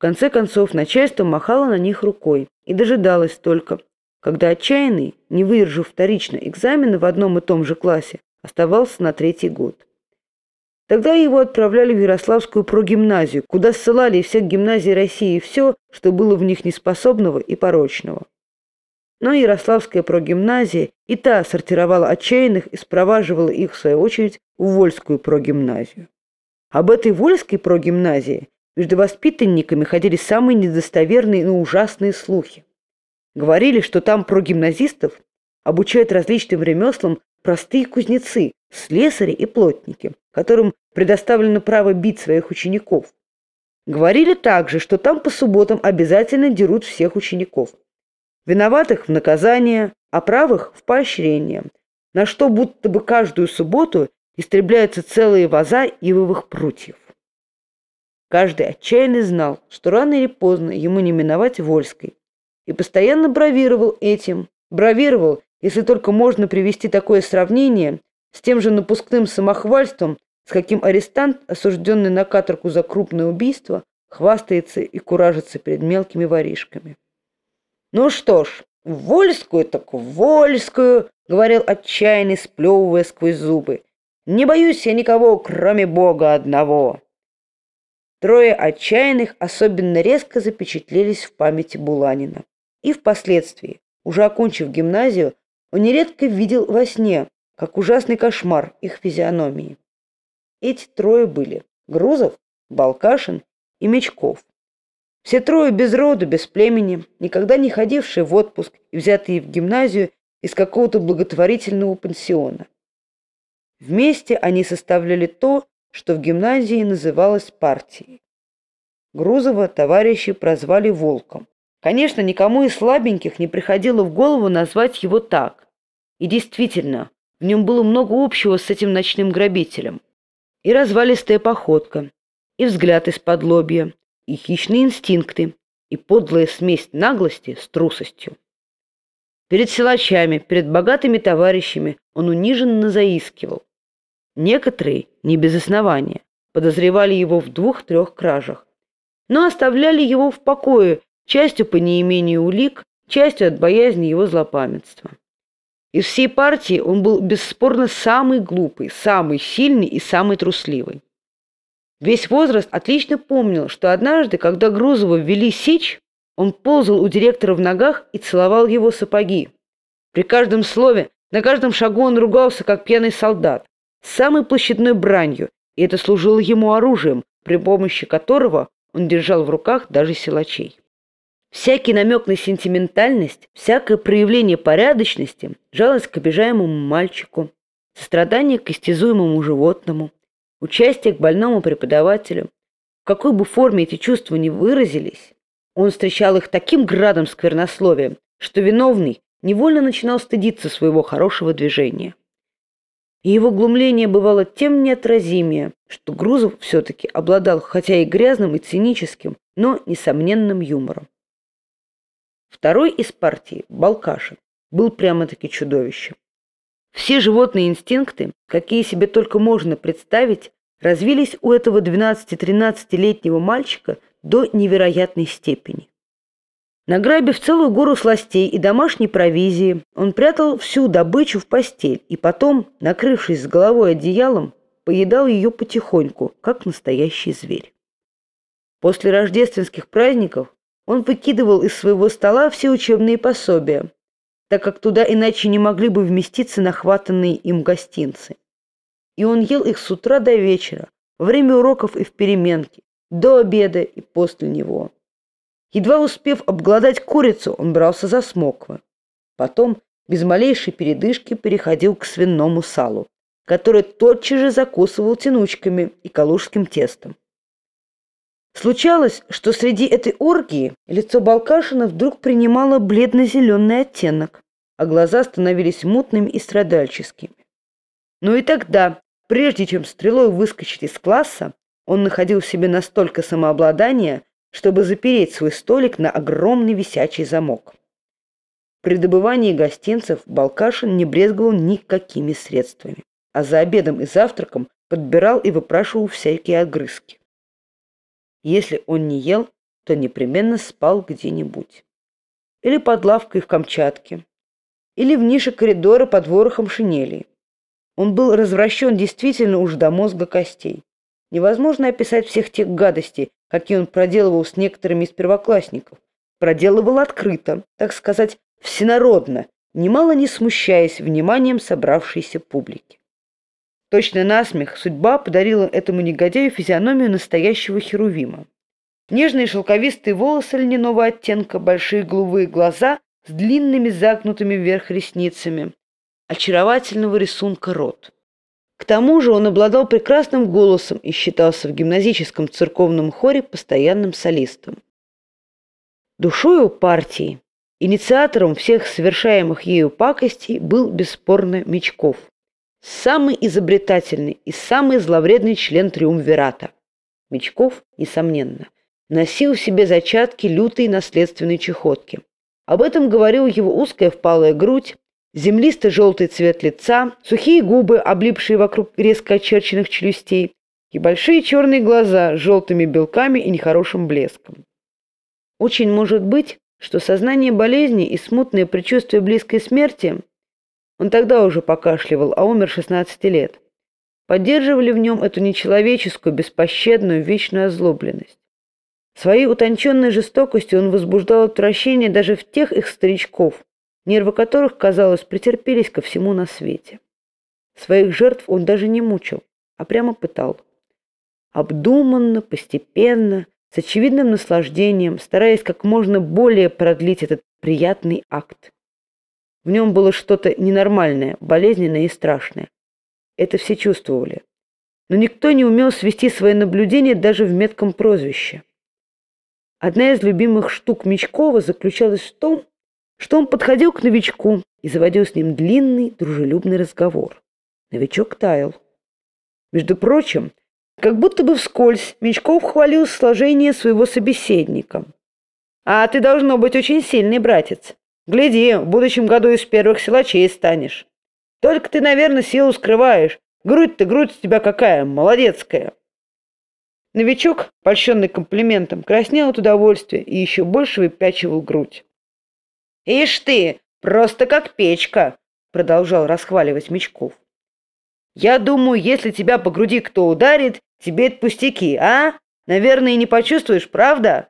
конце концов, начальство махало на них рукой и дожидалось только, когда отчаянный, не выдержав вторично экзамена в одном и том же классе, оставался на третий год. Тогда его отправляли в Ярославскую прогимназию, куда ссылали из всех гимназий России все, что было в них неспособного и порочного. Но Ярославская прогимназия и та сортировала отчаянных и спроваживала их, в свою очередь, в Вольскую прогимназию. Об этой Вольской прогимназии между воспитанниками ходили самые недостоверные, но ужасные слухи. Говорили, что там прогимназистов обучают различным ремеслам простые кузнецы, слесари и плотники, которым предоставлено право бить своих учеников. Говорили также, что там по субботам обязательно дерут всех учеников. Виноватых в наказание, а правых в поощрение, на что будто бы каждую субботу истребляются целые ваза ивовых прутьев. Каждый отчаянный знал, что рано или поздно ему не миновать Вольской, и постоянно бравировал этим, бравировал, если только можно привести такое сравнение, с тем же напускным самохвальством, с каким арестант, осужденный на каторгу за крупное убийство, хвастается и куражится перед мелкими воришками. «Ну что ж, Вольскую так Вольскую», — говорил отчаянный, сплевывая сквозь зубы. «Не боюсь я никого, кроме Бога одного». Трое отчаянных особенно резко запечатлелись в памяти Буланина. И впоследствии, уже окончив гимназию, он нередко видел во сне, как ужасный кошмар их физиономии. Эти трое были Грузов, Балкашин и Мечков. Все трое без роду, без племени, никогда не ходившие в отпуск и взятые в гимназию из какого-то благотворительного пансиона. Вместе они составляли то, что в гимназии называлось партией. Грузова товарищи прозвали «волком». Конечно, никому из слабеньких не приходило в голову назвать его так. И действительно, в нем было много общего с этим ночным грабителем. И развалистая походка, и взгляд из-под лобья, и хищные инстинкты, и подлая смесь наглости с трусостью. Перед силачами, перед богатыми товарищами он униженно заискивал. Некоторые, не без основания, подозревали его в двух-трех кражах, но оставляли его в покое, частью по неимению улик, частью от боязни его злопамятства. Из всей партии он был бесспорно самый глупый, самый сильный и самый трусливый. Весь возраст отлично помнил, что однажды, когда Грузова ввели сечь, он ползал у директора в ногах и целовал его сапоги. При каждом слове, на каждом шагу он ругался, как пьяный солдат, самой площадной бранью, и это служило ему оружием, при помощи которого он держал в руках даже силачей. Всякий намек на сентиментальность, всякое проявление порядочности, жалость к обижаемому мальчику, сострадание к истязуемому животному, участие к больному преподавателю, в какой бы форме эти чувства не выразились, он встречал их таким градом сквернословия, что виновный невольно начинал стыдиться своего хорошего движения. И его глумление бывало тем неотразимее, что Грузов все-таки обладал хотя и грязным, и циническим, но несомненным юмором. Второй из партии, Балкашин, был прямо-таки чудовищем. Все животные инстинкты, какие себе только можно представить, развились у этого 12-13-летнего мальчика до невероятной степени. Награбив целую гору сластей и домашней провизии, он прятал всю добычу в постель и потом, накрывшись с головой одеялом, поедал ее потихоньку, как настоящий зверь. После рождественских праздников он выкидывал из своего стола все учебные пособия, так как туда иначе не могли бы вместиться нахватанные им гостинцы. И он ел их с утра до вечера, во время уроков и в переменке, до обеда и после него. Едва успев обглодать курицу, он брался за смоквы. Потом, без малейшей передышки, переходил к свиному салу, который тотчас же закусывал тянучками и калужским тестом. Случалось, что среди этой оргии лицо Балкашина вдруг принимало бледно-зеленый оттенок, а глаза становились мутными и страдальческими. Но и тогда, прежде чем стрелой выскочить из класса, он находил в себе настолько самообладания, чтобы запереть свой столик на огромный висячий замок. При добывании гостинцев Балкашин не брезговал никакими средствами, а за обедом и завтраком подбирал и выпрашивал всякие огрызки. Если он не ел, то непременно спал где-нибудь. Или под лавкой в Камчатке, или в нише коридора под ворохом шинели. Он был развращен действительно уж до мозга костей. Невозможно описать всех тех гадостей, какие он проделывал с некоторыми из первоклассников. Проделывал открыто, так сказать, всенародно, немало не смущаясь вниманием собравшейся публики. Точно насмех судьба подарила этому негодяю физиономию настоящего херувима. Нежные шелковистые волосы льняного оттенка, большие голубые глаза с длинными загнутыми вверх ресницами, очаровательного рисунка рот. К тому же он обладал прекрасным голосом и считался в гимназическом церковном хоре постоянным солистом. Душою партии, инициатором всех совершаемых ею пакостей был бесспорно Мечков, самый изобретательный и самый зловредный член триумвирата. Мечков, несомненно, носил в себе зачатки лютой наследственной чехотки. Об этом говорил его узкая впалая грудь, землисто-желтый цвет лица, сухие губы, облипшие вокруг резко очерченных челюстей, и большие черные глаза с желтыми белками и нехорошим блеском. Очень может быть, что сознание болезни и смутное предчувствие близкой смерти он тогда уже покашливал, а умер 16 лет поддерживали в нем эту нечеловеческую, беспощадную, вечную озлобленность. Своей утонченной жестокостью он возбуждал отвращение даже в тех их старичков, нервы которых, казалось, претерпелись ко всему на свете. Своих жертв он даже не мучил, а прямо пытал. Обдуманно, постепенно, с очевидным наслаждением, стараясь как можно более продлить этот приятный акт. В нем было что-то ненормальное, болезненное и страшное. Это все чувствовали. Но никто не умел свести свои наблюдения даже в метком прозвище. Одна из любимых штук Мечкова заключалась в том, что он подходил к новичку и заводил с ним длинный, дружелюбный разговор. Новичок таял. Между прочим, как будто бы вскользь Мечков хвалил сложение своего собеседника. «А ты должно быть очень сильный, братец. Гляди, в будущем году из первых силачей станешь. Только ты, наверное, силу скрываешь. Грудь-то грудь у тебя какая, молодецкая». Новичок, польщенный комплиментом, краснел от удовольствия и еще больше выпячивал грудь. «Ишь ты, просто как печка!» — продолжал расхваливать Мечков. «Я думаю, если тебя по груди кто ударит, тебе это пустяки, а? Наверное, не почувствуешь, правда?»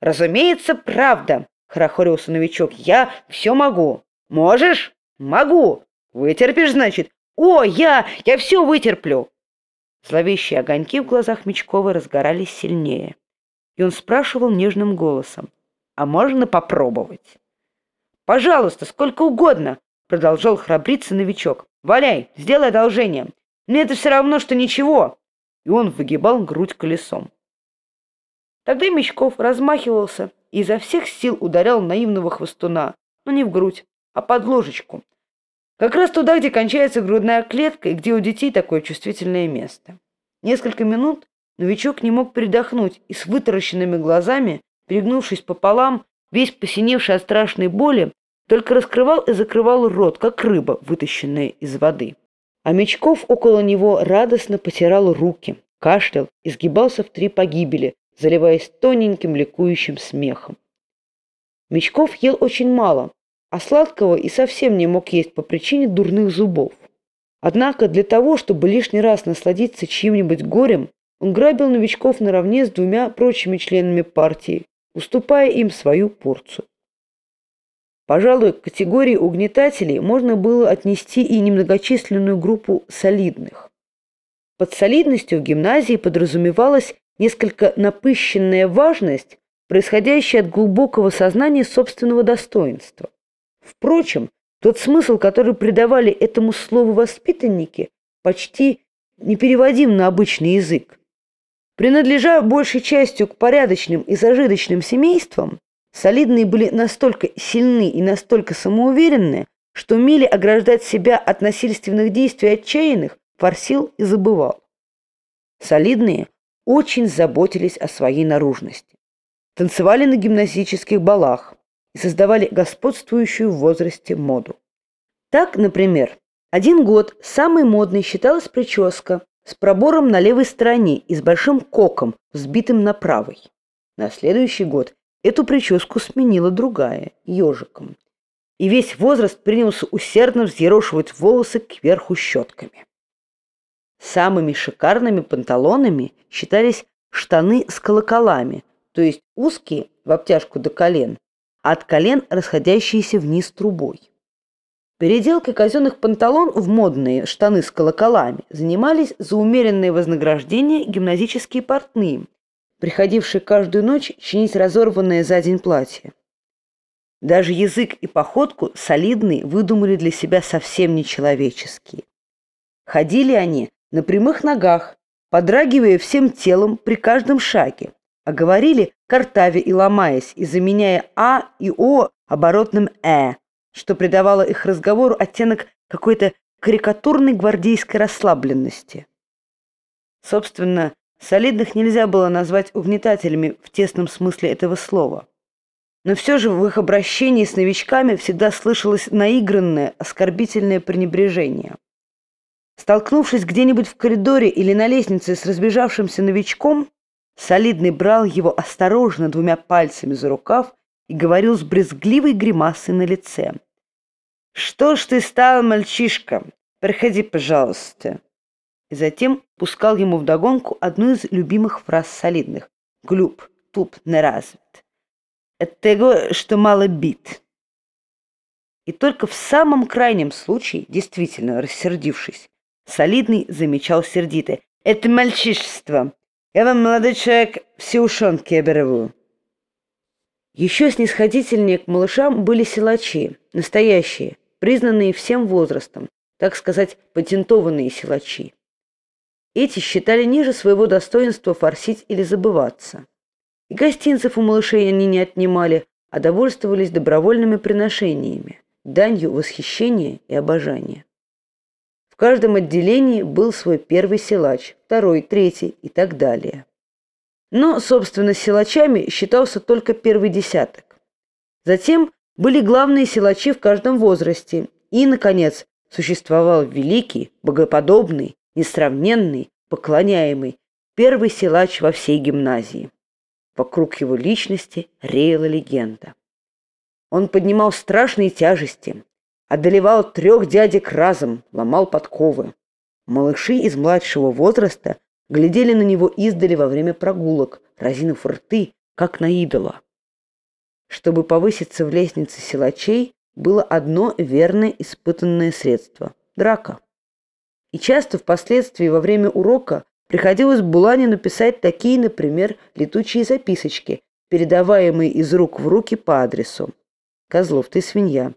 «Разумеется, правда!» — хорохорился новичок. «Я все могу. Можешь? Могу. Вытерпишь, значит? О, я! Я все вытерплю!» Зловещие огоньки в глазах Мечкова разгорались сильнее. И он спрашивал нежным голосом. «А можно попробовать?» «Пожалуйста, сколько угодно!» Продолжал храбриться новичок. «Валяй, сделай одолжение. Мне это все равно, что ничего!» И он выгибал грудь колесом. Тогда Мечков размахивался и изо всех сил ударял наивного хвостуна, но не в грудь, а под ложечку. Как раз туда, где кончается грудная клетка и где у детей такое чувствительное место. Несколько минут новичок не мог передохнуть и с вытаращенными глазами, перегнувшись пополам, весь посиневший от страшной боли, только раскрывал и закрывал рот, как рыба, вытащенная из воды. А Мечков около него радостно потирал руки, кашлял и сгибался в три погибели, заливаясь тоненьким ликующим смехом. Мечков ел очень мало, а сладкого и совсем не мог есть по причине дурных зубов. Однако для того, чтобы лишний раз насладиться чьим-нибудь горем, он грабил новичков наравне с двумя прочими членами партии, уступая им свою порцию. Пожалуй, к категории угнетателей можно было отнести и немногочисленную группу солидных. Под солидностью в гимназии подразумевалась несколько напыщенная важность, происходящая от глубокого сознания собственного достоинства. Впрочем, тот смысл, который придавали этому слову воспитанники, почти непереводим на обычный язык. Принадлежа большей частью к порядочным и зажиточным семействам, солидные были настолько сильны и настолько самоуверенны, что умели ограждать себя от насильственных действий отчаянных, форсил и забывал. Солидные очень заботились о своей наружности. Танцевали на гимназических балах и создавали господствующую в возрасте моду. Так, например, один год самой модной считалась прическа, с пробором на левой стороне и с большим коком, взбитым на правой. На следующий год эту прическу сменила другая, ежиком. И весь возраст принялся усердно взъерошивать волосы кверху щетками. Самыми шикарными панталонами считались штаны с колоколами, то есть узкие в обтяжку до колен, а от колен расходящиеся вниз трубой. Переделкой казенных панталон в модные штаны с колоколами занимались за умеренное вознаграждение гимназические портные, приходившие каждую ночь чинить разорванное за день платье. Даже язык и походку солидные выдумали для себя совсем нечеловеческие. Ходили они на прямых ногах, подрагивая всем телом при каждом шаге, а говорили, картаве и ломаясь, и заменяя «а» и «о» оборотным «э», что придавало их разговору оттенок какой-то карикатурной гвардейской расслабленности. Собственно, солидных нельзя было назвать угнетателями в тесном смысле этого слова. Но все же в их обращении с новичками всегда слышалось наигранное, оскорбительное пренебрежение. Столкнувшись где-нибудь в коридоре или на лестнице с разбежавшимся новичком, Солидный брал его осторожно двумя пальцами за рукав и говорил с брезгливой гримасой на лице. «Что ж ты стал, мальчишка? Проходи, пожалуйста». И затем пускал ему вдогонку одну из любимых фраз солидных. «Глюб, туп, не развит». «Это того, что мало бит». И только в самом крайнем случае, действительно рассердившись, солидный замечал сердито. «Это мальчишество. Я вам, молодой человек, все ушонки оберву. Еще снисходительнее к малышам были силачи, настоящие, признанные всем возрастом, так сказать, патентованные силачи. Эти считали ниже своего достоинства форсить или забываться. И гостинцев у малышей они не отнимали, а довольствовались добровольными приношениями, данью восхищения и обожания. В каждом отделении был свой первый силач, второй, третий и так далее. Но, собственно, силачами считался только первый десяток. Затем были главные силачи в каждом возрасте. И, наконец, существовал великий, богоподобный, несравненный, поклоняемый первый силач во всей гимназии. Вокруг его личности реяла легенда. Он поднимал страшные тяжести, одолевал трех дядек разом, ломал подковы. Малыши из младшего возраста глядели на него издали во время прогулок, разинув рты, как на идола. Чтобы повыситься в лестнице силачей, было одно верное испытанное средство – драка. И часто впоследствии во время урока приходилось Буланину писать такие, например, летучие записочки, передаваемые из рук в руки по адресу. «Козлов, ты свинья.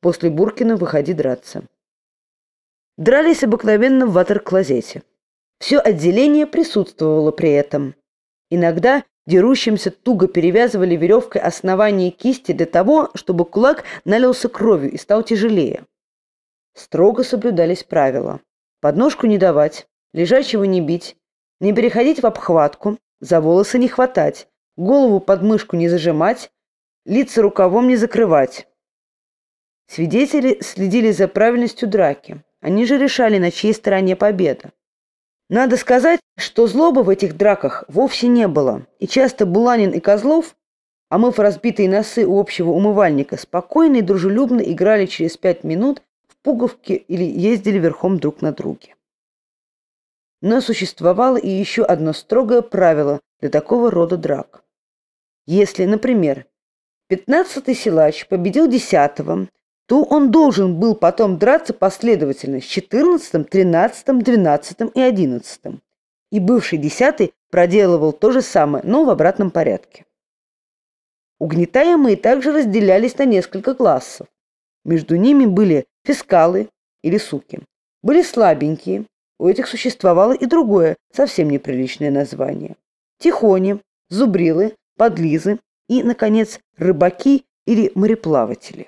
После Буркина выходи драться. Дрались обыкновенно в ватер-клозете. Все отделение присутствовало при этом. Иногда дерущимся туго перевязывали веревкой основание кисти для того, чтобы кулак налился кровью и стал тяжелее. Строго соблюдались правила. Подножку не давать, лежачего не бить, не переходить в обхватку, за волосы не хватать, голову под мышку не зажимать, лица рукавом не закрывать. Свидетели следили за правильностью драки. Они же решали, на чьей стороне победа. Надо сказать, что злобы в этих драках вовсе не было, и часто Буланин и Козлов, омыв разбитые носы у общего умывальника, спокойно и дружелюбно играли через пять минут в пуговки или ездили верхом друг на друге. Но существовало и еще одно строгое правило для такого рода драк. Если, например, пятнадцатый силач победил десятого, то он должен был потом драться последовательно с 14, 13, 12 и 11. И бывший десятый проделывал то же самое, но в обратном порядке. Угнетаемые также разделялись на несколько классов. Между ними были фискалы или суки. Были слабенькие, у этих существовало и другое, совсем неприличное название. Тихони, зубрилы, подлизы и, наконец, рыбаки или мореплаватели.